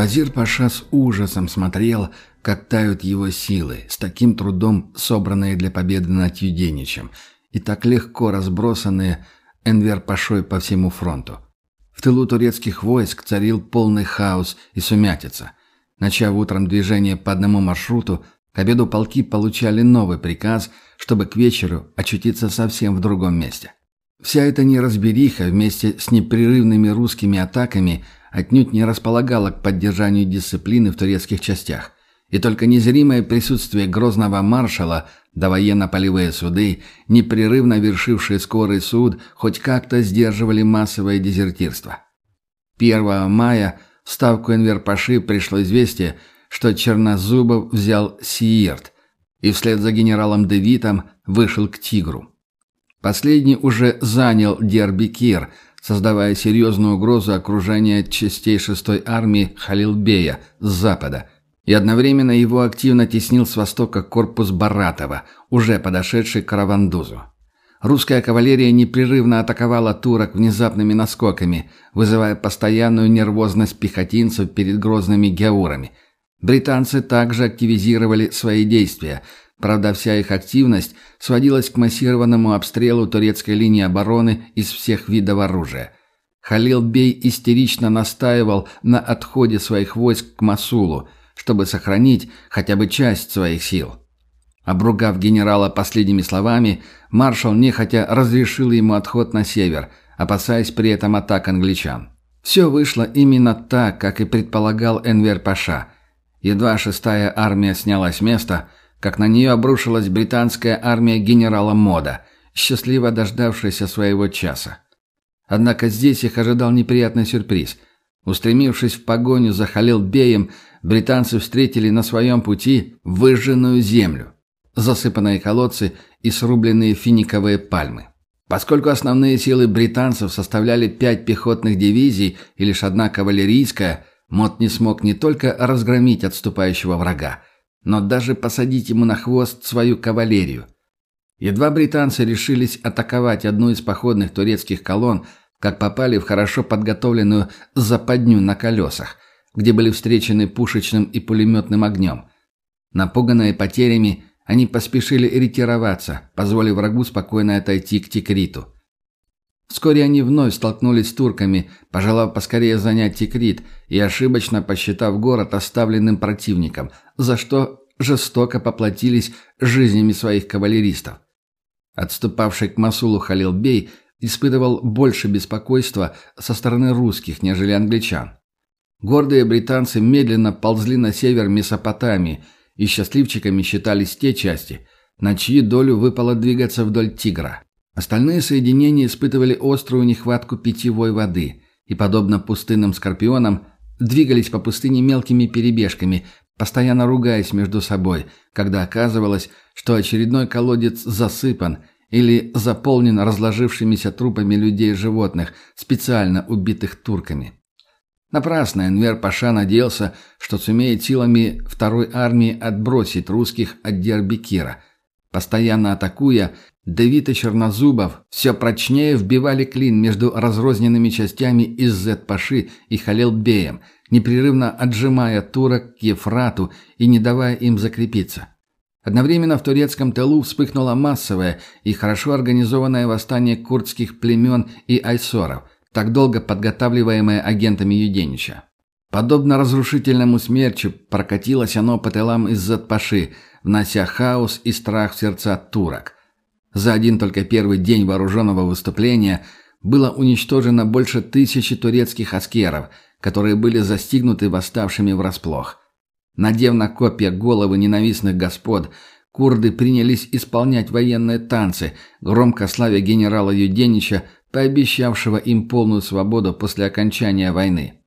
Вазир Паша с ужасом смотрел, как тают его силы, с таким трудом собранные для победы над Юденичем, и так легко разбросанные Энвер Пашой по всему фронту. В тылу турецких войск царил полный хаос и сумятица. Начав утром движение по одному маршруту, к обеду полки получали новый приказ, чтобы к вечеру очутиться совсем в другом месте. Вся эта неразбериха вместе с непрерывными русскими атаками отнюдь не располагала к поддержанию дисциплины в турецких частях. И только незримое присутствие грозного маршала, да военно-полевые суды, непрерывно вершившие скорый суд, хоть как-то сдерживали массовое дезертирство. 1 мая в ставку Энвер-Паши пришло известие, что Чернозубов взял Сиерт и вслед за генералом Девитом вышел к Тигру. Последний уже занял Дербикир, создавая серьезную угрозу окружения частей 6-й армии Халилбея с запада, и одновременно его активно теснил с востока корпус Баратова, уже подошедший к Каравандузу. Русская кавалерия непрерывно атаковала турок внезапными наскоками, вызывая постоянную нервозность пехотинцев перед грозными геурами. Британцы также активизировали свои действия – Правда, вся их активность сводилась к массированному обстрелу турецкой линии обороны из всех видов оружия. Халил Бей истерично настаивал на отходе своих войск к Масулу, чтобы сохранить хотя бы часть своих сил. Обругав генерала последними словами, маршал нехотя разрешил ему отход на север, опасаясь при этом атак англичан. Все вышло именно так, как и предполагал Энвер Паша. Едва шестая армия снялась с места – как на нее обрушилась британская армия генерала Мода, счастливо дождавшаяся своего часа. Однако здесь их ожидал неприятный сюрприз. Устремившись в погоню за Халил-беем, британцы встретили на своем пути выжженную землю, засыпанные колодцы и срубленные финиковые пальмы. Поскольку основные силы британцев составляли пять пехотных дивизий и лишь одна кавалерийская, Мод не смог не только разгромить отступающего врага, но даже посадить ему на хвост свою кавалерию. Едва британцы решились атаковать одну из походных турецких колонн, как попали в хорошо подготовленную западню на колесах, где были встречены пушечным и пулеметным огнем. Напуганные потерями, они поспешили ретироваться, позволив врагу спокойно отойти к Тикриту. Вскоре они вновь столкнулись с турками, пожелав поскорее занять Тикрит и ошибочно посчитав город оставленным противником, за что жестоко поплатились жизнями своих кавалеристов. Отступавший к Масулу Халилбей испытывал больше беспокойства со стороны русских, нежели англичан. Гордые британцы медленно ползли на север Месопотамии, и счастливчиками считались те части, на чьи долю выпало двигаться вдоль Тигра. Остальные соединения испытывали острую нехватку питьевой воды и, подобно пустынным скорпионам, двигались по пустыне мелкими перебежками, постоянно ругаясь между собой, когда оказывалось, что очередной колодец засыпан или заполнен разложившимися трупами людей и животных, специально убитых турками. Напрасно Энвер Паша надеялся, что сумеет силами второй армии отбросить русских от Дербикира. Постоянно атакуя, Давид и Чернозубов все прочнее вбивали клин между разрозненными частями Иззет-Паши и Халилбеем, непрерывно отжимая турок к Ефрату и не давая им закрепиться. Одновременно в турецком тылу вспыхнуло массовое и хорошо организованное восстание курдских племен и айсоров, так долго подготавливаемое агентами Юденича. Подобно разрушительному смерчу прокатилось оно по тылам Иззет-Паши, внося хаос и страх в сердца турок – за один только первый день вооруженного выступления было уничтожено больше тысячи турецких аскеров, которые были застигнуты восставшими врасплох. Надев на копья головы ненавистных господ, курды принялись исполнять военные танцы, громко славя генерала Юденича, пообещавшего им полную свободу после окончания войны.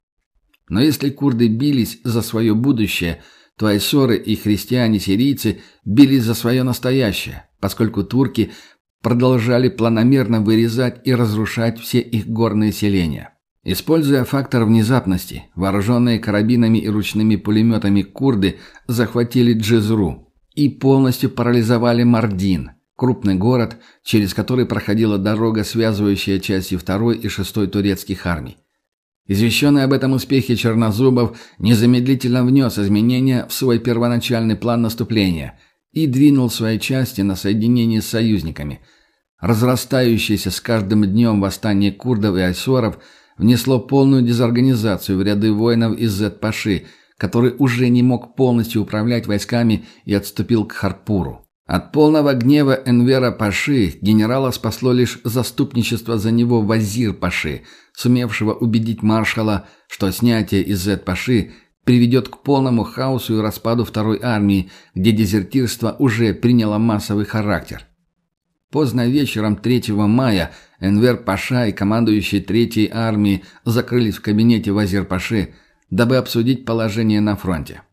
Но если курды бились за свое будущее, то айсоры и христиане-сирийцы бились за свое настоящее, поскольку турки продолжали планомерно вырезать и разрушать все их горные селения. Используя фактор внезапности, вооруженные карабинами и ручными пулеметами курды захватили Джезру и полностью парализовали Мардин, крупный город, через который проходила дорога, связывающая части 2 и 6 турецких армий. Извещенный об этом успехе Чернозубов незамедлительно внес изменения в свой первоначальный план наступления и двинул свои части на соединение с союзниками. Разрастающееся с каждым днем восстание курдов и айсоров внесло полную дезорганизацию в ряды воинов из Зет-Паши, который уже не мог полностью управлять войсками и отступил к Харпуру. От полного гнева Энвера Паши генерала спасло лишь заступничество за него Вазир Паши, сумевшего убедить маршала, что снятие из Зет-Паши приведет к полному хаосу и распаду второй армии, где дезертирство уже приняло массовый характер. Поздно вечером 3 мая Энвер Паша и командующий Третьей армией закрылись в кабинете Вазир Паши, дабы обсудить положение на фронте.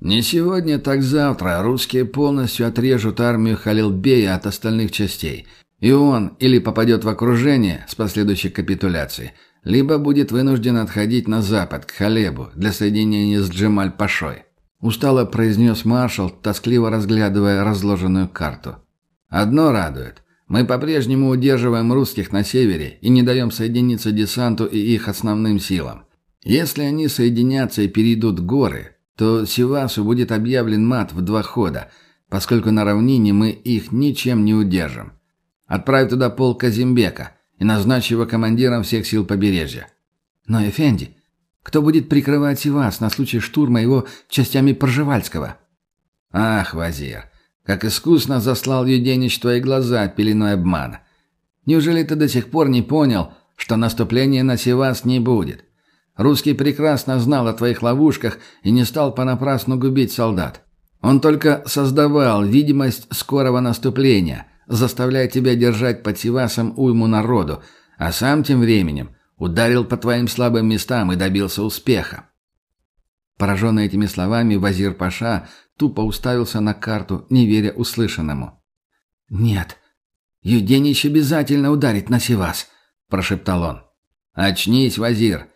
Не сегодня, так завтра русские полностью отрежут армию Халилбея от остальных частей. И он или попадет в окружение с последующей капитуляцией, либо будет вынужден отходить на запад, к Халебу, для соединения с Джемаль-Пашой. Устало произнес маршал, тоскливо разглядывая разложенную карту. «Одно радует. Мы по-прежнему удерживаем русских на севере и не даем соединиться десанту и их основным силам. Если они соединятся и перейдут горы, то Сивасу будет объявлен мат в два хода, поскольку на равнине мы их ничем не удержим. Отправь туда полк Казимбека и назначь его командиром всех сил побережья. Но, Эфенди, кто будет прикрывать Сивас на случай штурма его частями Пржевальского? Ах, Вазир, как искусно заслал Юденич твои глаза пеленой обмана. Неужели ты до сих пор не понял, что наступления на Сивас не будет? Русский прекрасно знал о твоих ловушках и не стал понапрасну губить солдат. Он только создавал видимость скорого наступления, заставляя тебя держать под Сивасом уйму народу, а сам тем временем ударил по твоим слабым местам и добился успеха. Пораженный этими словами, Вазир Паша тупо уставился на карту, не веря услышанному. «Нет, Юденич обязательно ударит на Сивас», – прошептал он. «Очнись, Вазир.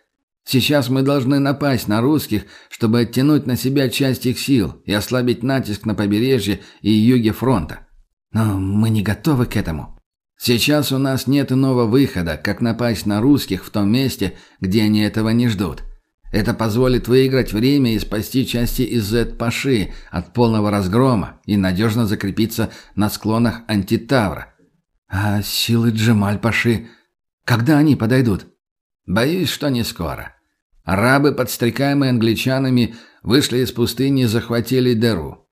Сейчас мы должны напасть на русских, чтобы оттянуть на себя часть их сил и ослабить натиск на побережье и юге фронта. Но мы не готовы к этому. Сейчас у нас нет иного выхода, как напасть на русских в том месте, где они этого не ждут. Это позволит выиграть время и спасти части из Зет-Паши от полного разгрома и надежно закрепиться на склонах Антитавра. А силы Джемаль-Паши, когда они подойдут? Боюсь, что не скоро. Арабы, подстрекаемые англичанами, вышли из пустыни и захватили Деру.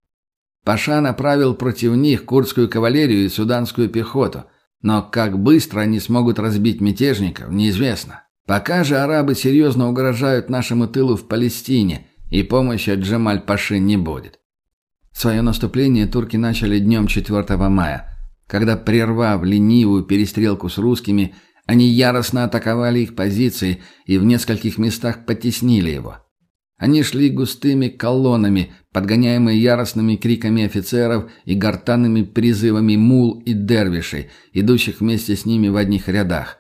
Паша направил против них курдскую кавалерию и суданскую пехоту, но как быстро они смогут разбить мятежников, неизвестно. Пока же арабы серьезно угрожают нашему тылу в Палестине, и помощи от Джемаль-Паши не будет. Свое наступление турки начали днем 4 мая, когда, прервав ленивую перестрелку с русскими, они яростно атаковали их позиции и в нескольких местах потеснили его. Они шли густыми колоннами, подгоняемые яростными криками офицеров и гортанными призывами мул и дервишей, идущих вместе с ними в одних рядах.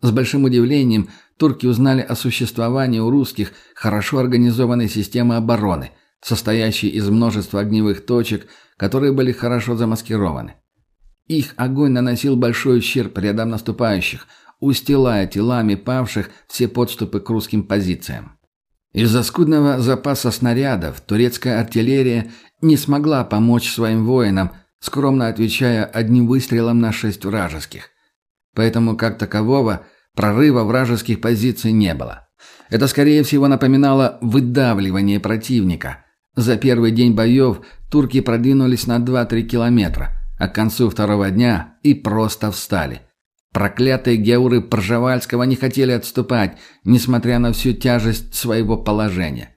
С большим удивлением турки узнали о существовании у русских хорошо организованной системы обороны, состоящей из множества огневых точек, которые были хорошо замаскированы. Их огонь наносил большой ущерб рядам наступающих, устилая телами павших все подступы к русским позициям. Из-за скудного запаса снарядов турецкая артиллерия не смогла помочь своим воинам, скромно отвечая одним выстрелом на шесть вражеских. Поэтому, как такового, прорыва вражеских позиций не было. Это, скорее всего, напоминало выдавливание противника. За первый день боев турки продвинулись на 2-3 километра – а к концу второго дня и просто встали. Проклятые геуры Пржевальского не хотели отступать, несмотря на всю тяжесть своего положения.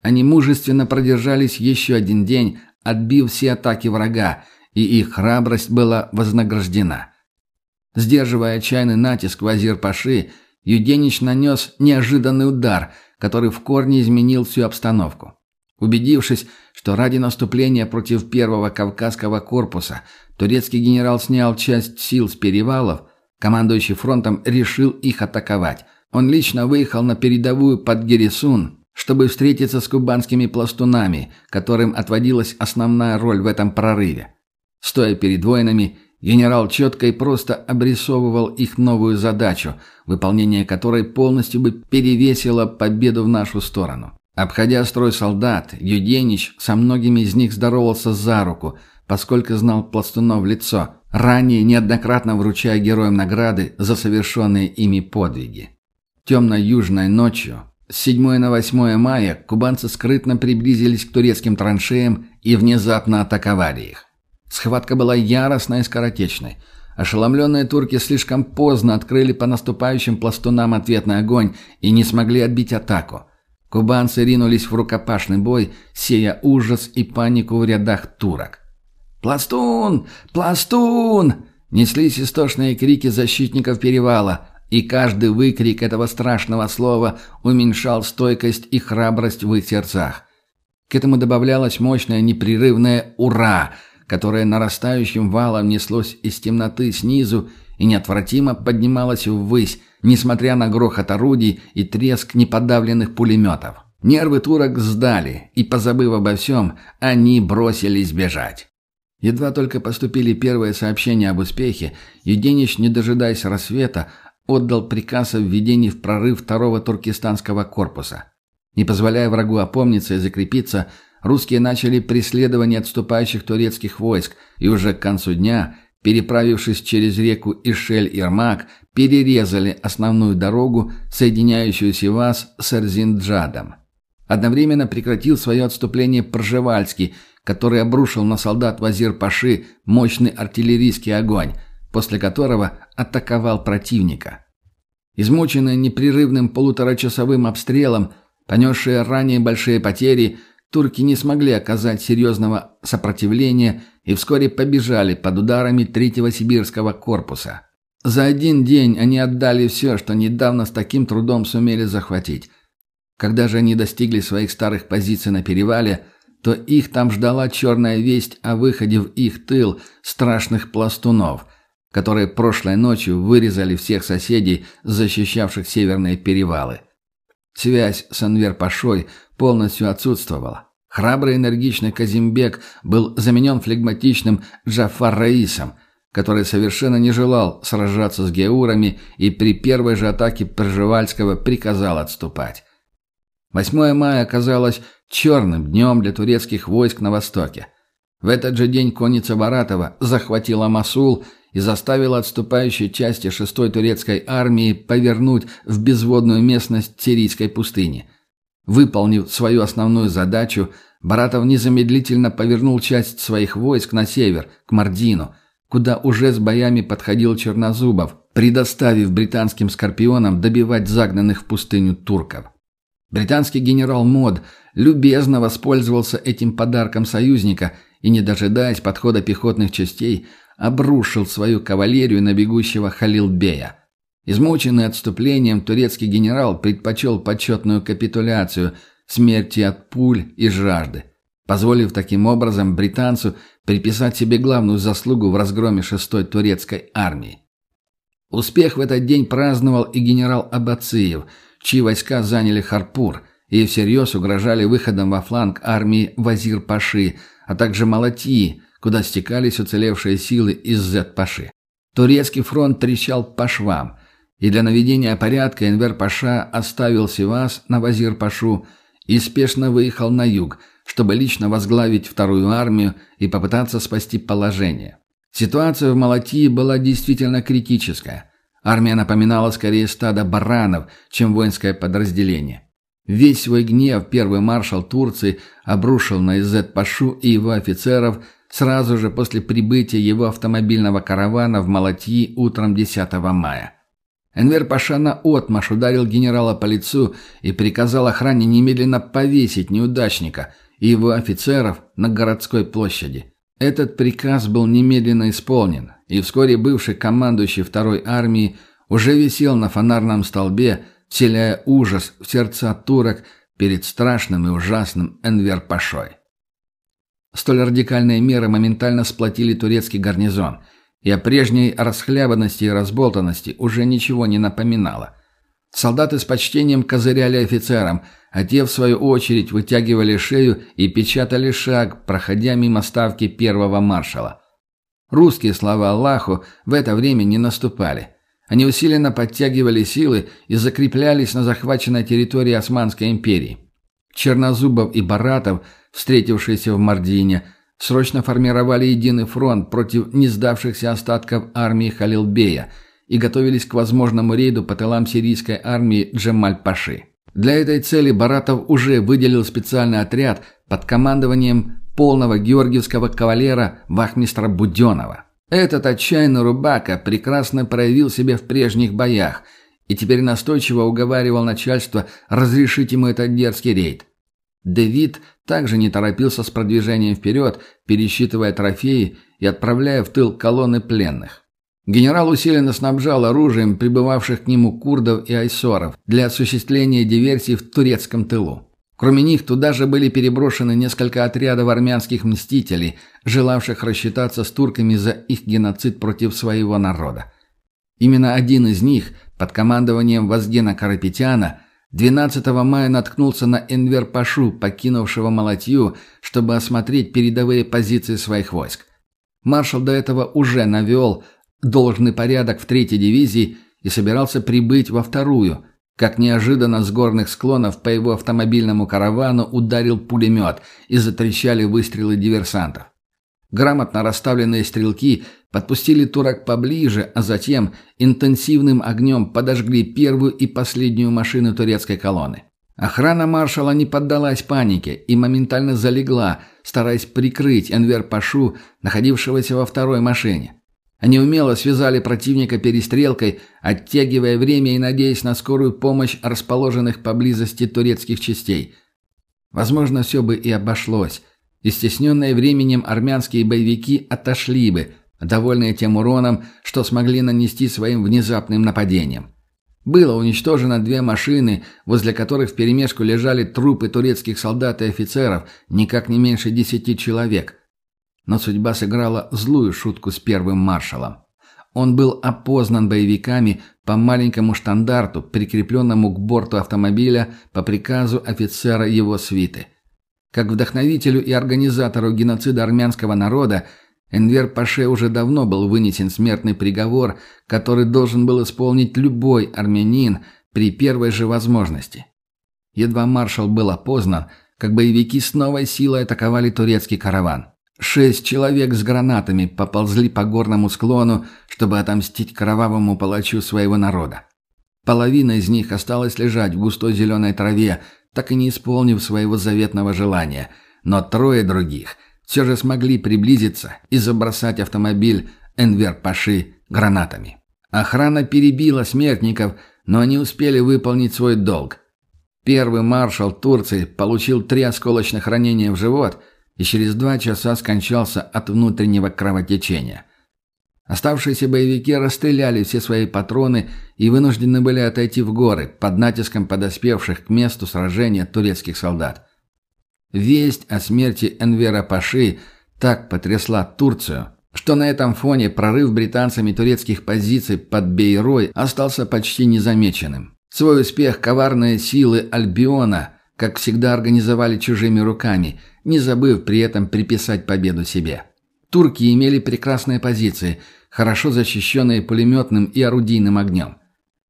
Они мужественно продержались еще один день, отбив все атаки врага, и их храбрость была вознаграждена. Сдерживая отчаянный натиск Вазир-Паши, Юденич нанес неожиданный удар, который в корне изменил всю обстановку. Убедившись, что ради наступления против первого Кавказского корпуса турецкий генерал снял часть сил с перевалов, командующий фронтом решил их атаковать. Он лично выехал на передовую под Гересун, чтобы встретиться с кубанскими пластунами, которым отводилась основная роль в этом прорыве. Стоя перед воинами, Генерал четко и просто обрисовывал их новую задачу, выполнение которой полностью бы перевесило победу в нашу сторону. Обходя строй солдат, Юденич со многими из них здоровался за руку, поскольку знал пластунов в лицо, ранее неоднократно вручая героям награды за совершенные ими подвиги. Темно-южной ночью, с 7 на 8 мая, кубанцы скрытно приблизились к турецким траншеям и внезапно атаковали их. Схватка была яростной и скоротечной. Ошеломленные турки слишком поздно открыли по наступающим пластунам ответный огонь и не смогли отбить атаку. Кубанцы ринулись в рукопашный бой, сея ужас и панику в рядах турок. «Пластун! Пластун!» Неслись истошные крики защитников перевала, и каждый выкрик этого страшного слова уменьшал стойкость и храбрость в их сердцах. К этому добавлялось мощное непрерывное «Ура!», которое нарастающим валом неслось из темноты снизу и неотвратимо поднималось ввысь, несмотря на грохот орудий и треск неподавленных пулеметов. Нервы турок сдали, и, позабыв обо всем, они бросились бежать. Едва только поступили первые сообщения об успехе, Евгеньевич, не дожидаясь рассвета, отдал приказ о введении в прорыв второго туркестанского корпуса. Не позволяя врагу опомниться и закрепиться, русские начали преследование отступающих турецких войск, и уже к концу дня переправившись через реку Ишель-Ирмак, перерезали основную дорогу, соединяющую Сивас с Эрзинджадом. Одновременно прекратил свое отступление Пржевальский, который обрушил на солдат Вазир-Паши мощный артиллерийский огонь, после которого атаковал противника. Измученные непрерывным полуторачасовым обстрелом, понесшие ранее большие потери – Турки не смогли оказать серьезного сопротивления и вскоре побежали под ударами третьего сибирского корпуса. За один день они отдали все, что недавно с таким трудом сумели захватить. Когда же они достигли своих старых позиций на перевале, то их там ждала черная весть о выходе в их тыл страшных пластунов, которые прошлой ночью вырезали всех соседей, защищавших северные перевалы. Связь с Анвер-Пашой полностью отсутствовала. Храбрый энергичный Казимбек был заменен флегматичным Джафар Раисом, который совершенно не желал сражаться с геурами и при первой же атаке Пржевальского приказал отступать. 8 мая оказалось черным днем для турецких войск на востоке. В этот же день конница Баратова захватила Масул и заставила отступающие части 6-й турецкой армии повернуть в безводную местность Сирийской пустыни. Выполнив свою основную задачу, Баратов незамедлительно повернул часть своих войск на север, к Мардину, куда уже с боями подходил Чернозубов, предоставив британским «Скорпионам» добивать загнанных в пустыню турков. Британский генерал Мод любезно воспользовался этим подарком союзника и, не дожидаясь подхода пехотных частей, обрушил свою кавалерию на бегущего Халилбея. Измученный отступлением, турецкий генерал предпочел почетную капитуляцию, смерти от пуль и жажды, позволив таким образом британцу приписать себе главную заслугу в разгроме шестой турецкой армии. Успех в этот день праздновал и генерал Абациев, чьи войска заняли Харпур и всерьез угрожали выходом во фланг армии Вазир-Паши, а также Малатии, куда стекались уцелевшие силы из Зет-Паши. Турецкий фронт трещал по швам, и для наведения порядка Энвер Паша оставил Сивас на Вазир-Пашу и спешно выехал на юг, чтобы лично возглавить вторую армию и попытаться спасти положение. Ситуация в Малатии была действительно критическая. Армия напоминала скорее стадо баранов, чем воинское подразделение. Весь свой гнев первый маршал Турции обрушил на Изет-Пашу и его офицеров сразу же после прибытия его автомобильного каравана в Малатьи утром 10 мая. Энвер Паша наотмашь ударил генерала по лицу и приказал охране немедленно повесить неудачника и его офицеров на городской площади. Этот приказ был немедленно исполнен, и вскоре бывший командующий второй армии уже висел на фонарном столбе, вселяя ужас в сердца турок перед страшным и ужасным Энвер Пашой. Столь радикальные меры моментально сплотили турецкий гарнизон, и о прежней расхлябанности и разболтанности уже ничего не напоминало. Солдаты с почтением козыряли офицерам, а те, в свою очередь, вытягивали шею и печатали шаг, проходя мимо ставки первого маршала. Русские, слава Аллаху, в это время не наступали. Они усиленно подтягивали силы и закреплялись на захваченной территории Османской империи. Чернозубов и Баратов, встретившиеся в Мардине, срочно формировали единый фронт против не сдавшихся остатков армии Халилбея и готовились к возможному рейду по тылам сирийской армии Джемаль-Паши. Для этой цели Баратов уже выделил специальный отряд под командованием полного георгиевского кавалера Вахмистра Буденова. Этот отчаянный рубака прекрасно проявил себя в прежних боях и теперь настойчиво уговаривал начальство разрешить ему этот дерзкий рейд. Дэвид также не торопился с продвижением вперед, пересчитывая трофеи и отправляя в тыл колонны пленных. Генерал усиленно снабжал оружием прибывавших к нему курдов и айсоров для осуществления диверсий в турецком тылу. Кроме них, туда же были переброшены несколько отрядов армянских мстителей, желавших рассчитаться с турками за их геноцид против своего народа. Именно один из них, под командованием Вазгена Карапетяна, 12 мая наткнулся на Энвер Пашу, покинувшего Малатью, чтобы осмотреть передовые позиции своих войск. Маршал до этого уже навел должный порядок в третьей дивизии и собирался прибыть во вторую – как неожиданно с горных склонов по его автомобильному каравану ударил пулемет и затрещали выстрелы диверсантов. Грамотно расставленные стрелки подпустили турок поближе, а затем интенсивным огнем подожгли первую и последнюю машину турецкой колонны. Охрана маршала не поддалась панике и моментально залегла, стараясь прикрыть Энвер Пашу, находившегося во второй машине. Они умело связали противника перестрелкой, оттягивая время и надеясь на скорую помощь расположенных поблизости турецких частей. Возможно, все бы и обошлось. Истесненные временем армянские боевики отошли бы, довольные тем уроном, что смогли нанести своим внезапным нападением. Было уничтожено две машины, возле которых вперемешку лежали трупы турецких солдат и офицеров, никак не меньше десяти человек – но судьба сыграла злую шутку с первым маршалом. Он был опознан боевиками по маленькому штандарту, прикрепленному к борту автомобиля по приказу офицера его свиты. Как вдохновителю и организатору геноцида армянского народа, Энвер Паше уже давно был вынесен смертный приговор, который должен был исполнить любой армянин при первой же возможности. Едва маршал был опознан, как боевики с новой силой атаковали турецкий караван. Шесть человек с гранатами поползли по горному склону, чтобы отомстить кровавому палачу своего народа. Половина из них осталась лежать в густой зеленой траве, так и не исполнив своего заветного желания, но трое других все же смогли приблизиться и забросать автомобиль Энвер Паши гранатами. Охрана перебила смертников, но они успели выполнить свой долг. Первый маршал Турции получил три осколочных ранения в живот – и через два часа скончался от внутреннего кровотечения. Оставшиеся боевики расстреляли все свои патроны и вынуждены были отойти в горы под натиском подоспевших к месту сражения турецких солдат. Весть о смерти Энвера Паши так потрясла Турцию, что на этом фоне прорыв британцами турецких позиций под Бейрой остался почти незамеченным. Свой успех коварные силы Альбиона, как всегда, организовали чужими руками – не забыв при этом приписать победу себе. Турки имели прекрасные позиции, хорошо защищенные пулеметным и орудийным огнем.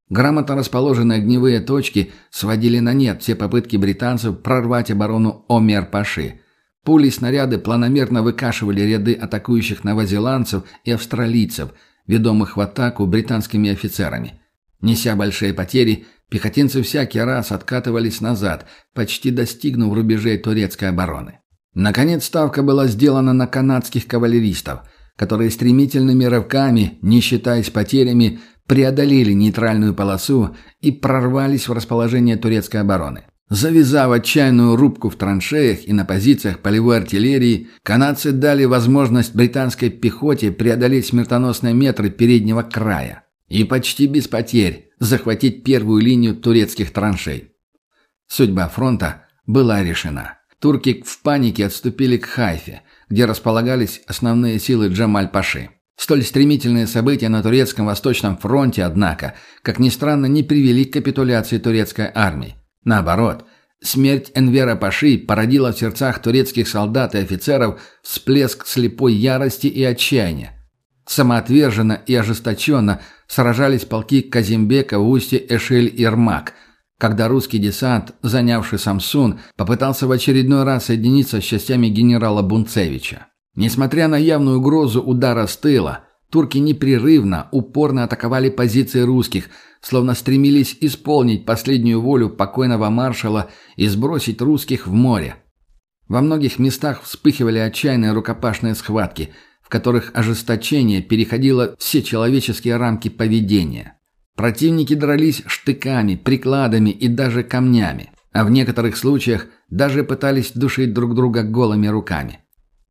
Грамотно расположенные огневые точки сводили на нет все попытки британцев прорвать оборону Омер-Паши. Пули и снаряды планомерно выкашивали ряды атакующих новозеландцев и австралийцев, ведомых в атаку британскими офицерами. Неся большие потери, пехотинцы всякий раз откатывались назад, почти достигнув рубежей турецкой обороны. Наконец ставка была сделана на канадских кавалеристов, которые стремительными рывками, не считаясь потерями, преодолели нейтральную полосу и прорвались в расположение турецкой обороны. Завязав отчаянную рубку в траншеях и на позициях полевой артиллерии, канадцы дали возможность британской пехоте преодолеть смертоносные метры переднего края и почти без потерь захватить первую линию турецких траншей. Судьба фронта была решена. Турки в панике отступили к Хайфе, где располагались основные силы Джамаль-Паши. Столь стремительные события на турецком Восточном фронте, однако, как ни странно, не привели к капитуляции турецкой армии. Наоборот, смерть Энвера Паши породила в сердцах турецких солдат и офицеров всплеск слепой ярости и отчаяния. Самоотверженно и ожесточенно сражались полки Казимбека в устье Эшель-Ирмак, когда русский десант, занявший Самсун, попытался в очередной раз соединиться с частями генерала Бунцевича. Несмотря на явную угрозу удара с тыла, турки непрерывно, упорно атаковали позиции русских, словно стремились исполнить последнюю волю покойного маршала и сбросить русских в море. Во многих местах вспыхивали отчаянные рукопашные схватки – которых ожесточение переходило все человеческие рамки поведения. Противники дрались штыками, прикладами и даже камнями, а в некоторых случаях даже пытались душить друг друга голыми руками.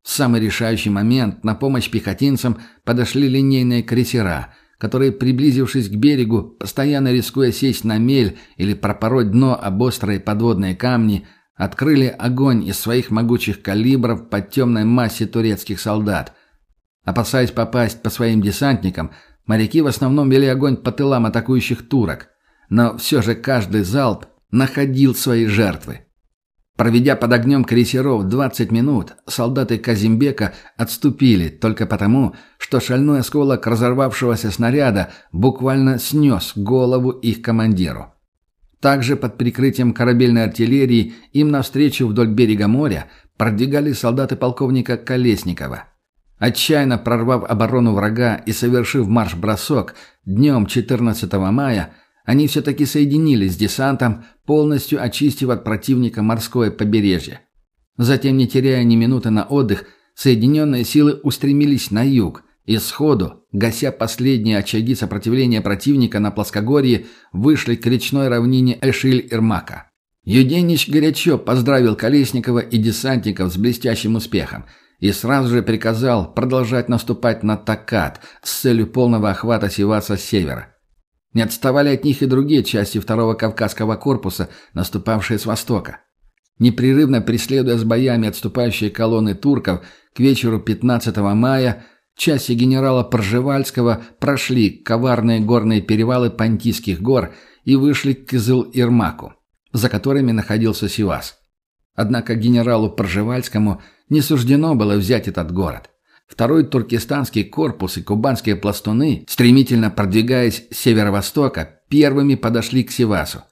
В самый решающий момент на помощь пехотинцам подошли линейные крейсера, которые, приблизившись к берегу, постоянно рискуя сесть на мель или пропороть дно об острые подводные камни, открыли огонь из своих могучих калибров по темной массе турецких солдат – Опасаясь попасть по своим десантникам, моряки в основном вели огонь по тылам атакующих турок. Но все же каждый залп находил свои жертвы. Проведя под огнем крейсеров 20 минут, солдаты Казимбека отступили только потому, что шальной осколок разорвавшегося снаряда буквально снес голову их командиру. Также под прикрытием корабельной артиллерии им навстречу вдоль берега моря продвигались солдаты полковника Колесникова – Отчаянно прорвав оборону врага и совершив марш-бросок, днем 14 мая они все-таки соединились с десантом, полностью очистив от противника морское побережье. Затем, не теряя ни минуты на отдых, соединенные силы устремились на юг и сходу, гася последние очаги сопротивления противника на плоскогорье, вышли к речной равнине Эшиль-Ирмака. Юденич горячо поздравил Колесникова и десантников с блестящим успехом – и сразу же приказал продолжать наступать на Такат с целью полного охвата Сиваса с севера. Не отставали от них и другие части второго Кавказского корпуса, наступавшие с востока. Непрерывно преследуя с боями отступающие колонны турков, к вечеру 15 мая части генерала Пржевальского прошли коварные горные перевалы Пантийских гор и вышли к Кызыл-Ирмаку, за которыми находился Сивас. Однако генералу Пржевальскому не суждено было взять этот город. Второй туркестанский корпус и кубанские пластуны, стремительно продвигаясь с северо-востока, первыми подошли к Севасу.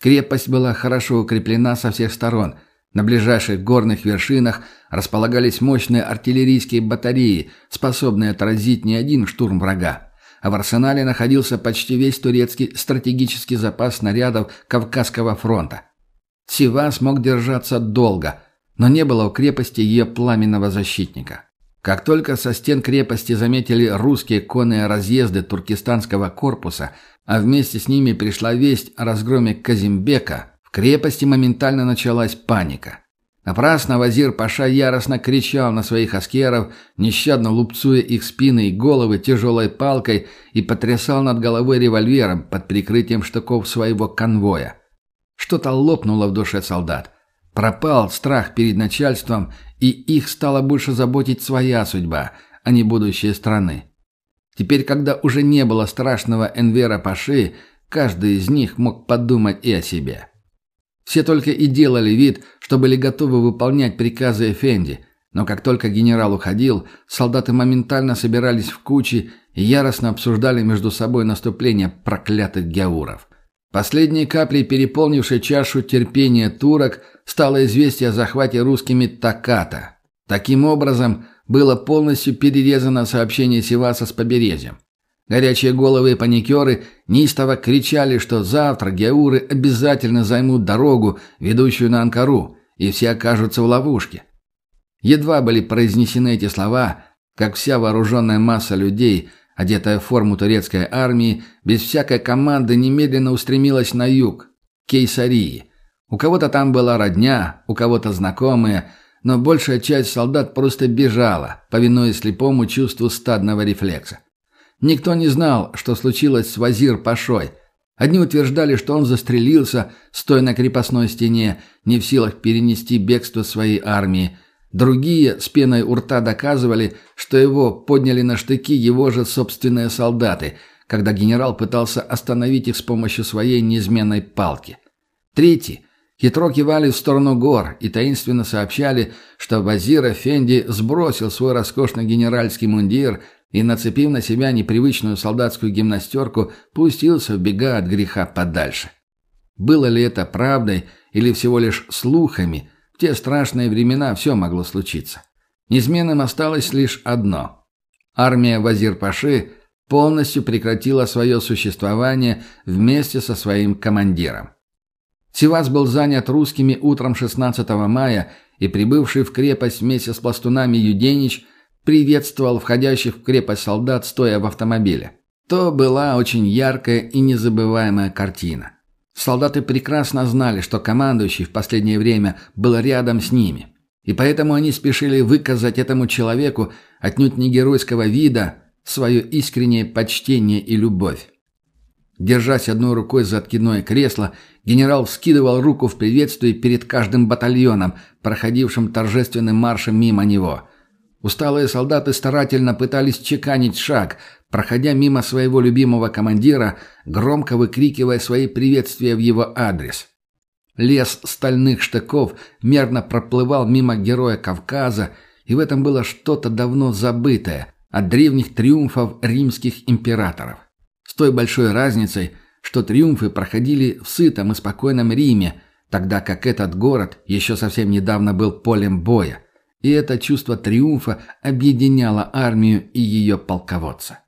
Крепость была хорошо укреплена со всех сторон. На ближайших горных вершинах располагались мощные артиллерийские батареи, способные отразить не один штурм врага. А в арсенале находился почти весь турецкий стратегический запас снарядов Кавказского фронта. Сивас мог держаться долго – но не было у крепости ее пламенного защитника. Как только со стен крепости заметили русские конные разъезды туркестанского корпуса, а вместе с ними пришла весть о разгроме Казимбека, в крепости моментально началась паника. Напрасно вазир Паша яростно кричал на своих аскеров, нещадно лупцуя их спины и головы тяжелой палкой и потрясал над головой револьвером под прикрытием штыков своего конвоя. Что-то лопнуло в душе солдат. Пропал страх перед начальством, и их стала больше заботить своя судьба, а не будущее страны. Теперь, когда уже не было страшного Энвера Паши, каждый из них мог подумать и о себе. Все только и делали вид, что были готовы выполнять приказы Эфенди, но как только генерал уходил, солдаты моментально собирались в кучи и яростно обсуждали между собой наступление проклятых геуров. Последней каплей, переполнившей чашу терпения турок, стало известие о захвате русскими Таката. Таким образом, было полностью перерезано сообщение Севаса с побережьем. Горячие головы и паникеры неистово кричали, что завтра геуры обязательно займут дорогу, ведущую на Анкару, и все окажутся в ловушке. Едва были произнесены эти слова, как вся вооруженная масса людей – одетая в форму турецкой армии, без всякой команды немедленно устремилась на юг, к Кейсарии. У кого-то там была родня, у кого-то знакомые, но большая часть солдат просто бежала, повинуясь слепому чувству стадного рефлекса. Никто не знал, что случилось с Вазир Пашой. Одни утверждали, что он застрелился, стоя на крепостной стене, не в силах перенести бегство своей армии – Другие с пеной у рта доказывали, что его подняли на штыки его же собственные солдаты, когда генерал пытался остановить их с помощью своей неизменной палки. Третьи хитро кивали в сторону гор и таинственно сообщали, что Вазир Эфенди сбросил свой роскошный генеральский мундир и, нацепив на себя непривычную солдатскую гимнастерку, пустился в бега от греха подальше. Было ли это правдой или всего лишь слухами, в те страшные времена все могло случиться. Неизменным осталось лишь одно. Армия Вазир-Паши полностью прекратила свое существование вместе со своим командиром. Сивас был занят русскими утром 16 мая, и прибывший в крепость вместе с пластунами Юденич приветствовал входящих в крепость солдат, стоя в автомобиле. То была очень яркая и незабываемая картина. Солдаты прекрасно знали, что командующий в последнее время был рядом с ними. И поэтому они спешили выказать этому человеку, отнюдь не геройского вида, свое искреннее почтение и любовь. Держась одной рукой за откидное кресло, генерал вскидывал руку в приветствии перед каждым батальоном, проходившим торжественным маршем мимо него. Усталые солдаты старательно пытались чеканить шаг, проходя мимо своего любимого командира, громко выкрикивая свои приветствия в его адрес. Лес стальных штыков мерно проплывал мимо героя Кавказа, и в этом было что-то давно забытое от древних триумфов римских императоров. С той большой разницей, что триумфы проходили в сытом и спокойном Риме, тогда как этот город еще совсем недавно был полем боя, и это чувство триумфа объединяло армию и ее полководца.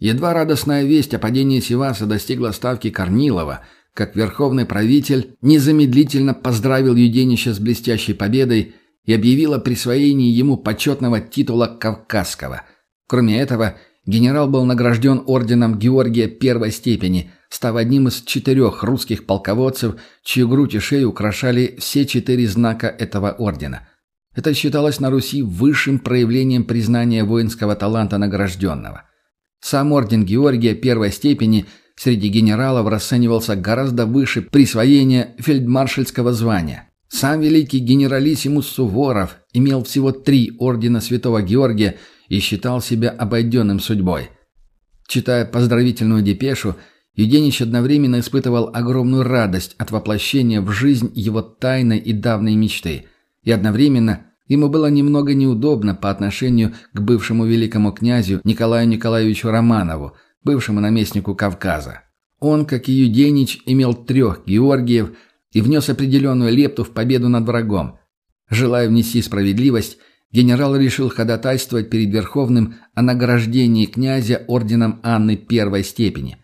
Едва радостная весть о падении Сиваса достигла ставки Корнилова, как верховный правитель незамедлительно поздравил Юденича с блестящей победой и объявил о присвоении ему почетного титула Кавказского. Кроме этого, Генерал был награжден орденом Георгия первой степени, став одним из четырех русских полководцев, чью грудь и шею украшали все четыре знака этого ордена. Это считалось на Руси высшим проявлением признания воинского таланта награжденного. Сам орден Георгия первой степени среди генералов расценивался гораздо выше присвоения фельдмаршальского звания. Сам великий генералиссимус Суворов имел всего три ордена Святого Георгия и считал себя обойденным судьбой. Читая поздравительную депешу, Юденич одновременно испытывал огромную радость от воплощения в жизнь его тайной и давней мечты, и одновременно ему было немного неудобно по отношению к бывшему великому князю Николаю Николаевичу Романову, бывшему наместнику Кавказа. Он, как и Юденич, имел трех Георгиев и внес определенную лепту в победу над врагом. Желая внести справедливость, генерал решил ходатайствовать перед Верховным о награждении князя орденом Анны первой степени.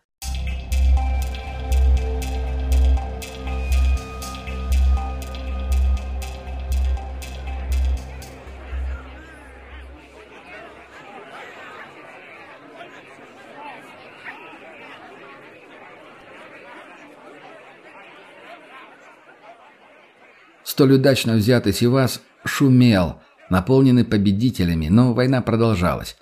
Столь удачно взятый Сивас шумел – наполнены победителями, но война продолжалась.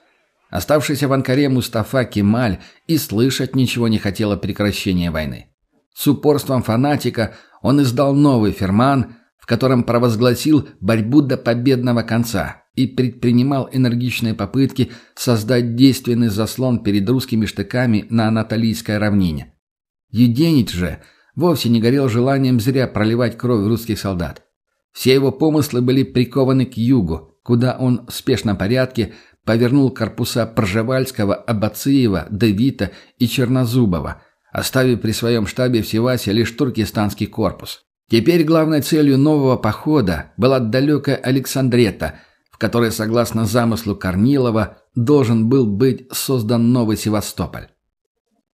Оставшийся в Анкаре Мустафа Кемаль и слышать ничего не хотел о прекращении войны. С упорством фанатика он издал новый ферман, в котором провозгласил борьбу до победного конца и предпринимал энергичные попытки создать действенный заслон перед русскими штыками на Анатолийской равнине. Юденич же вовсе не горел желанием зря проливать кровь русских солдат. Все его помыслы были прикованы к югу, куда он в спешном порядке повернул корпуса Пржевальского, Абациева, Девита и Чернозубова, оставив при своем штабе в Севасе лишь туркестанский корпус. Теперь главной целью нового похода была далекая Александрета, в которой, согласно замыслу Корнилова, должен был быть создан новый Севастополь.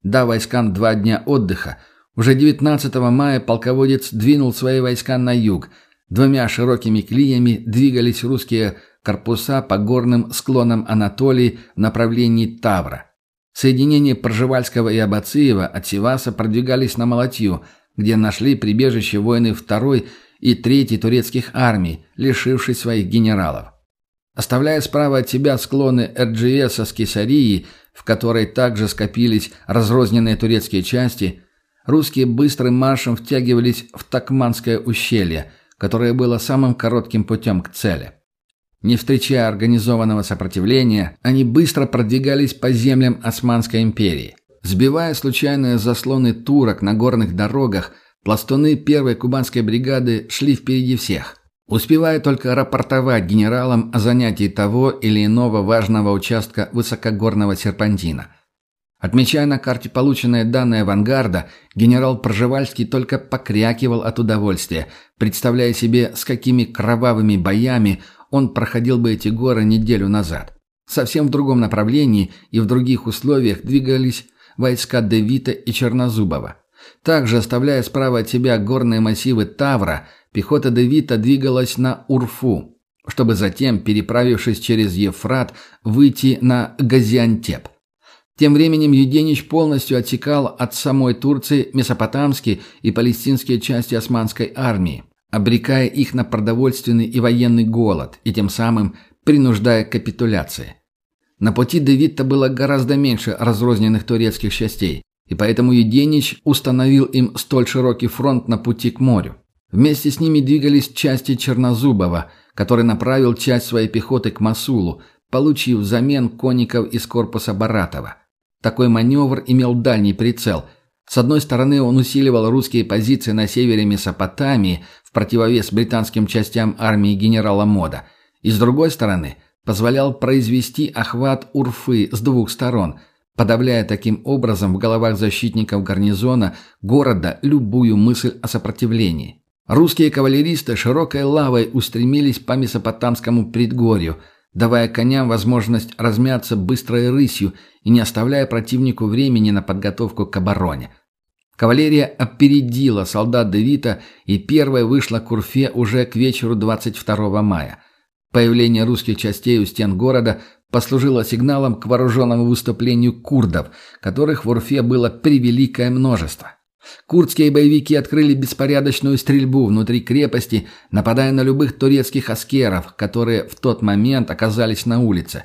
Дав войскам два дня отдыха, уже 19 мая полководец двинул свои войска на юг – Двумя широкими клиньями двигались русские корпуса по горным склонам Анатолии в направлении Тавра. Соединения Пржевальского и Абациева от Севаса продвигались на Малатью, где нашли прибежище воины второй и третьей турецких армий, лишившись своих генералов. Оставляя справа от себя склоны Эрджиеса с Кесарии, в которой также скопились разрозненные турецкие части, русские быстрым маршем втягивались в Такманское ущелье – которое было самым коротким путем к цели. Не встречая организованного сопротивления, они быстро продвигались по землям Османской империи. Сбивая случайные заслоны турок на горных дорогах, пластуны первой кубанской бригады шли впереди всех. успевая только рапортовать генералам о занятии того или иного важного участка высокогорного серпантина. Отмечая на карте полученные данные авангарда, генерал Пржевальский только покрякивал от удовольствия, представляя себе, с какими кровавыми боями он проходил бы эти горы неделю назад. Совсем в другом направлении и в других условиях двигались войска Девита и Чернозубова. Также, оставляя справа от себя горные массивы Тавра, пехота Девита двигалась на Урфу, чтобы затем, переправившись через Ефрат, выйти на Газиантеп. Тем временем Юденич полностью отсекал от самой Турции месопотамские и палестинские части османской армии, обрекая их на продовольственный и военный голод и тем самым принуждая к капитуляции. На пути Девитта было гораздо меньше разрозненных турецких частей, и поэтому Юденич установил им столь широкий фронт на пути к морю. Вместе с ними двигались части Чернозубова, который направил часть своей пехоты к Масулу, получив взамен конников из корпуса Баратова. Такой маневр имел дальний прицел. С одной стороны, он усиливал русские позиции на севере Месопотамии в противовес британским частям армии генерала Мода, и с другой стороны, позволял произвести охват Урфы с двух сторон – подавляя таким образом в головах защитников гарнизона города любую мысль о сопротивлении. Русские кавалеристы широкой лавой устремились по месопотамскому предгорью, давая коням возможность размяться быстрой рысью и не оставляя противнику времени на подготовку к обороне. Кавалерия опередила солдат Девита и первая вышла к Урфе уже к вечеру 22 мая. Появление русских частей у стен города послужило сигналом к вооруженному выступлению курдов, которых в Урфе было превеликое множество. Курдские боевики открыли беспорядочную стрельбу внутри крепости, нападая на любых турецких аскеров, которые в тот момент оказались на улице.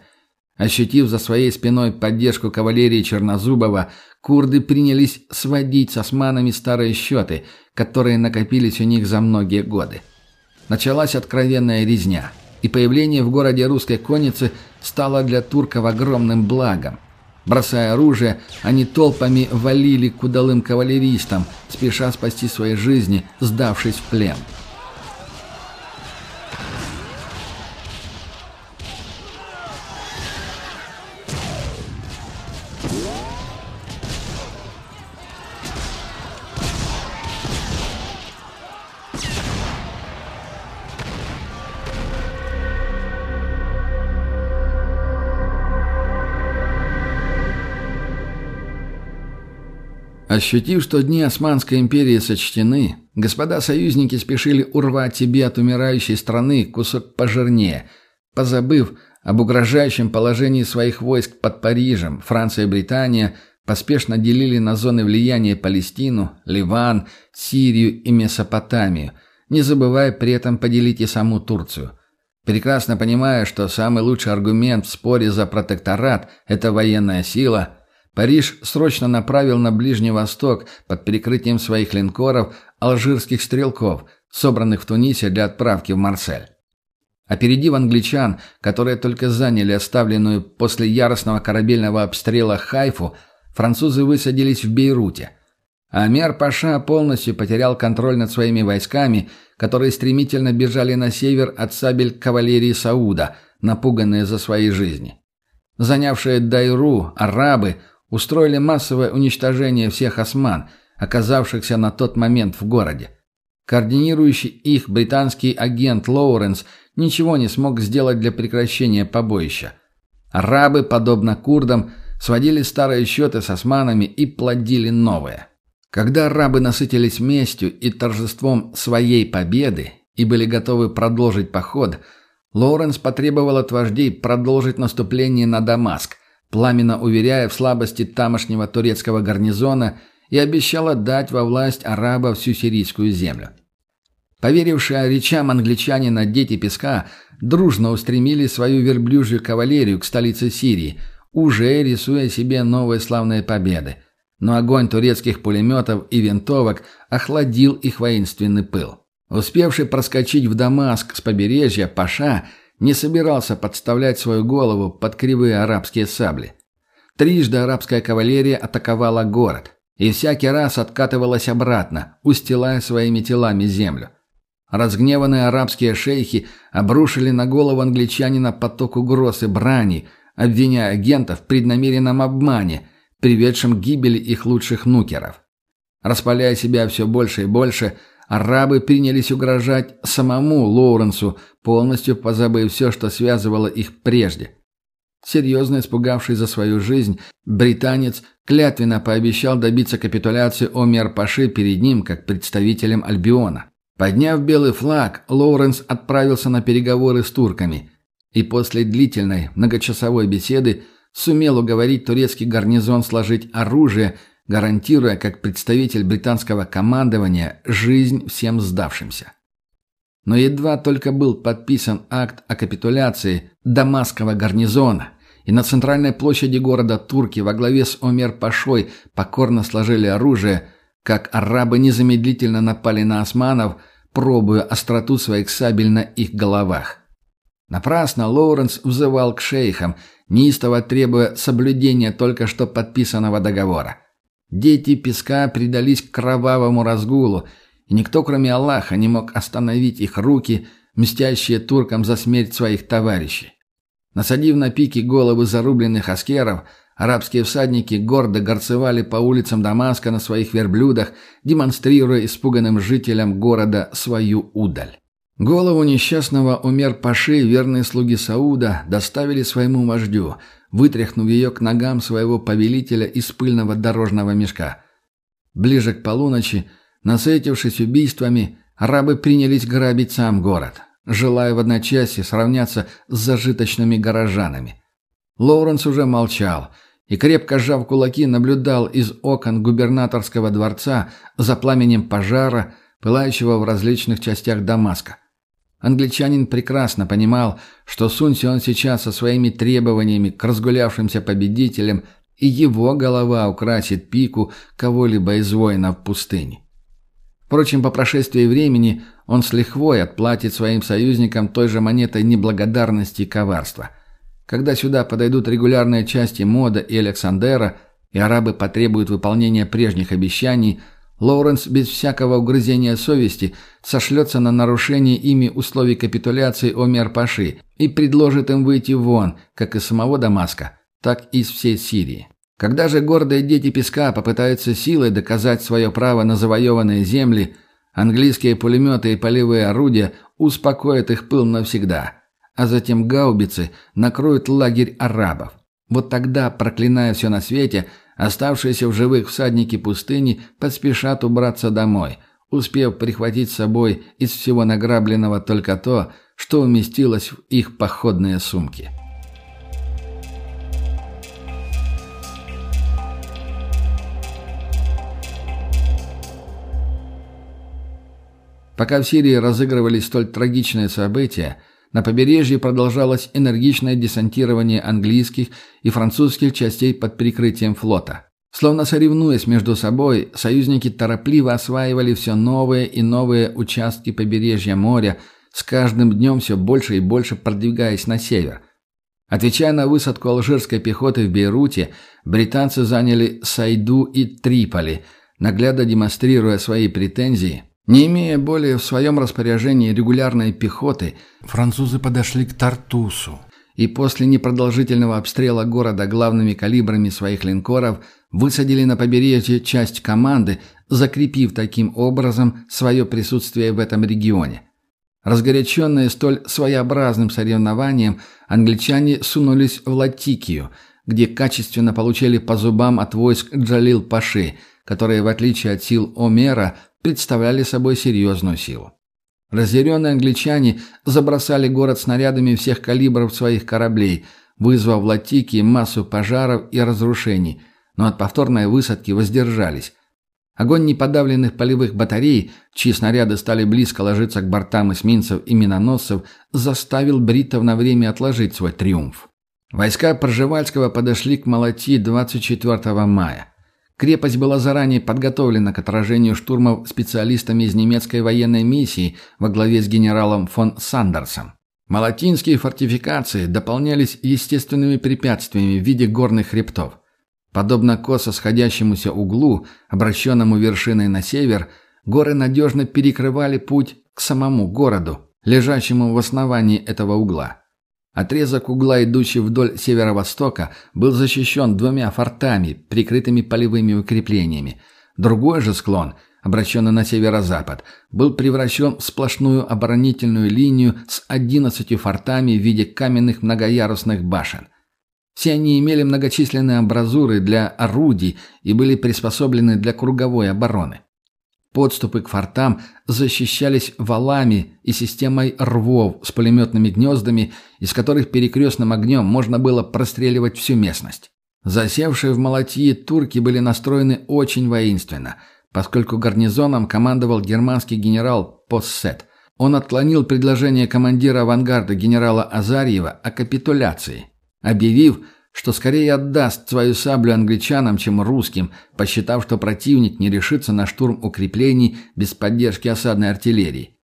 Ощутив за своей спиной поддержку кавалерии Чернозубова, курды принялись сводить с османами старые счеты, которые накопились у них за многие годы. Началась откровенная резня, и появление в городе русской конницы стало для турков огромным благом – Бросая оружие, они толпами валили к удалым кавалеристам, спеша спасти свои жизни, сдавшись в плен. Ощутив, что дни Османской империи сочтены, господа союзники спешили урвать себе от умирающей страны кусок пожирнее, позабыв об угрожающем положении своих войск под Парижем, Франция и Британия поспешно делили на зоны влияния Палестину, Ливан, Сирию и Месопотамию, не забывая при этом поделить и саму Турцию. Прекрасно понимая, что самый лучший аргумент в споре за протекторат – это военная сила – Париж срочно направил на Ближний Восток под прикрытием своих линкоров алжирских стрелков, собранных в Тунисе для отправки в Марсель. Опередив англичан, которые только заняли оставленную после яростного корабельного обстрела Хайфу, французы высадились в Бейруте. Амер Паша полностью потерял контроль над своими войсками, которые стремительно бежали на север от сабель кавалерии Сауда, напуганные за свои жизни. Занявшие Дайру, арабы – устроили массовое уничтожение всех осман, оказавшихся на тот момент в городе. Координирующий их британский агент Лоуренс ничего не смог сделать для прекращения побоища. Арабы, подобно курдам, сводили старые счеты с османами и плодили новые. Когда арабы насытились местью и торжеством своей победы и были готовы продолжить поход, Лоуренс потребовал от вождей продолжить наступление на Дамаск, пламенно уверяя в слабости тамошнего турецкого гарнизона и обещал отдать во власть арабов всю сирийскую землю. Поверившие речам англичанина дети песка дружно устремили свою верблюжью кавалерию к столице Сирии, уже рисуя себе новые славные победы. Но огонь турецких пулеметов и винтовок охладил их воинственный пыл. Успевший проскочить в Дамаск с побережья Паша – не собирался подставлять свою голову под кривые арабские сабли. Трижды арабская кавалерия атаковала город и всякий раз откатывалась обратно, устилая своими телами землю. Разгневанные арабские шейхи обрушили на голову англичанина поток угроз и брани, обвиняя агентов в преднамеренном обмане, приведшем к гибели их лучших нукеров. Распаляя себя все больше и больше, арабы принялись угрожать самому Лоуренсу, полностью позабыв все, что связывало их прежде. Серьезно испугавшись за свою жизнь, британец клятвенно пообещал добиться капитуляции Омер-Паши перед ним как представителем Альбиона. Подняв белый флаг, Лоуренс отправился на переговоры с турками и после длительной многочасовой беседы сумел уговорить турецкий гарнизон сложить оружие, гарантируя как представитель британского командования жизнь всем сдавшимся. Но едва только был подписан акт о капитуляции Дамасского гарнизона, и на центральной площади города турки во главе с Омер Пашой покорно сложили оружие, как арабы незамедлительно напали на османов, пробуя остроту своих сабель на их головах. Напрасно Лоуренс взывал к шейхам, неистово требуя соблюдения только что подписанного договора. Дети песка предались кровавому разгулу, и никто, кроме Аллаха, не мог остановить их руки, мстящие туркам за смерть своих товарищей. Насадив на пике головы зарубленных аскеров, арабские всадники гордо горцевали по улицам Дамаска на своих верблюдах, демонстрируя испуганным жителям города свою удаль. Голову несчастного Умер-Паши верные слуги Сауда доставили своему вождю, вытряхнув ее к ногам своего повелителя из пыльного дорожного мешка. Ближе к полуночи Насытившись убийствами, арабы принялись грабить сам город, желая в одночасье сравняться с зажиточными горожанами. Лоуренс уже молчал и, крепко сжав кулаки, наблюдал из окон губернаторского дворца за пламенем пожара, пылающего в различных частях Дамаска. Англичанин прекрасно понимал, что сунься он сейчас со своими требованиями к разгулявшимся победителям, и его голова украсит пику кого-либо из воинов пустыни. Впрочем, по прошествии времени он с лихвой отплатит своим союзникам той же монетой неблагодарности и коварства. Когда сюда подойдут регулярные части Мода и Александера, и арабы потребуют выполнения прежних обещаний, Лоуренс без всякого угрызения совести сошлется на нарушение ими условий капитуляции Омер-Паши и предложит им выйти вон, как из самого Дамаска, так и из всей Сирии. Когда же гордые дети песка попытаются силой доказать свое право на завоеванные земли, английские пулеметы и полевые орудия успокоят их пыл навсегда, а затем гаубицы накроют лагерь арабов. Вот тогда, проклиная все на свете, оставшиеся в живых всадники пустыни поспешат убраться домой, успев прихватить с собой из всего награбленного только то, что уместилось в их походные сумки. Пока в Сирии разыгрывались столь трагичные события, на побережье продолжалось энергичное десантирование английских и французских частей под прикрытием флота. Словно соревнуясь между собой, союзники торопливо осваивали все новые и новые участки побережья моря, с каждым днем все больше и больше продвигаясь на север. Отвечая на высадку алжирской пехоты в Бейруте, британцы заняли Сайду и Триполи, наглядно демонстрируя свои претензии – не имея более в своем распоряжении регулярной пехоты, французы подошли к Тартусу и после непродолжительного обстрела города главными калибрами своих линкоров высадили на побережье часть команды, закрепив таким образом свое присутствие в этом регионе. Разгоряченные столь своеобразным соревнованием, англичане сунулись в Латикию, где качественно получили по зубам от войск Джалил-Паши, которые, в отличие от сил Омера, представляли собой серьезную силу. Разъяренные англичане забросали город снарядами всех калибров своих кораблей, вызвав в Латике массу пожаров и разрушений, но от повторной высадки воздержались. Огонь неподавленных полевых батарей, чьи снаряды стали близко ложиться к бортам эсминцев и миноносцев, заставил бритов на время отложить свой триумф. Войска Пржевальского подошли к Малати 24 мая. Крепость была заранее подготовлена к отражению штурмов специалистами из немецкой военной миссии во главе с генералом фон Сандерсом. Малатинские фортификации дополнялись естественными препятствиями в виде горных хребтов. Подобно косо сходящемуся углу, обращенному вершиной на север, горы надежно перекрывали путь к самому городу, лежащему в основании этого угла. Отрезок угла, идущий вдоль северо-востока, был защищен двумя фортами, прикрытыми полевыми укреплениями. Другой же склон, обращенный на северо-запад, был превращен в сплошную оборонительную линию с 11 фортами в виде каменных многоярусных башен. Все они имели многочисленные амбразуры для орудий и были приспособлены для круговой обороны. Подступы к фортам защищались валами и системой рвов с пулеметными гнездами, из которых перекрестным огнем можно было простреливать всю местность. Засевшие в Малатьи турки были настроены очень воинственно, поскольку гарнизоном командовал германский генерал Поссет. Он отклонил предложение командира авангарда генерала Азарьева о капитуляции, объявив, что скорее отдаст свою саблю англичанам, чем русским, посчитав, что противник не решится на штурм укреплений без поддержки осадной артиллерии.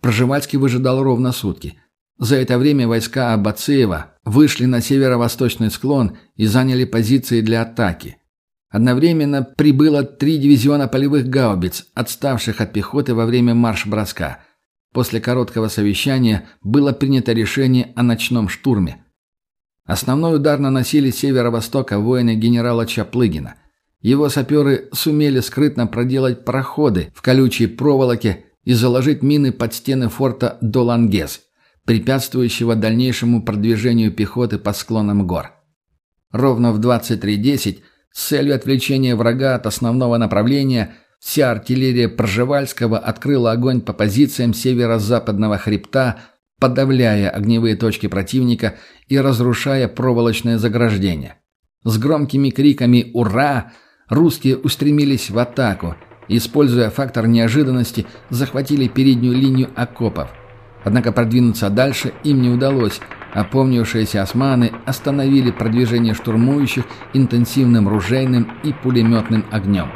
Проживальский выжидал ровно сутки. За это время войска Абацеева вышли на северо-восточный склон и заняли позиции для атаки. Одновременно прибыло три дивизиона полевых гаубиц, отставших от пехоты во время марш-броска. После короткого совещания было принято решение о ночном штурме. Основной удар наносили с северо-востока воины генерала Чаплыгина. Его саперы сумели скрытно проделать проходы в колючей проволоке и заложить мины под стены форта Долангес, препятствующего дальнейшему продвижению пехоты по склонам гор. Ровно в 23.10 с целью отвлечения врага от основного направления вся артиллерия Пржевальского открыла огонь по позициям северо-западного хребта подавляя огневые точки противника и разрушая проволочное заграждение. С громкими криками «Ура!» русские устремились в атаку используя фактор неожиданности, захватили переднюю линию окопов. Однако продвинуться дальше им не удалось, Опомнившиеся османы остановили продвижение штурмующих интенсивным ружейным и пулеметным огнем.